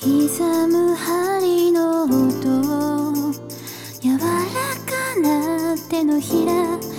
刻む針の音。柔らかな手のひら。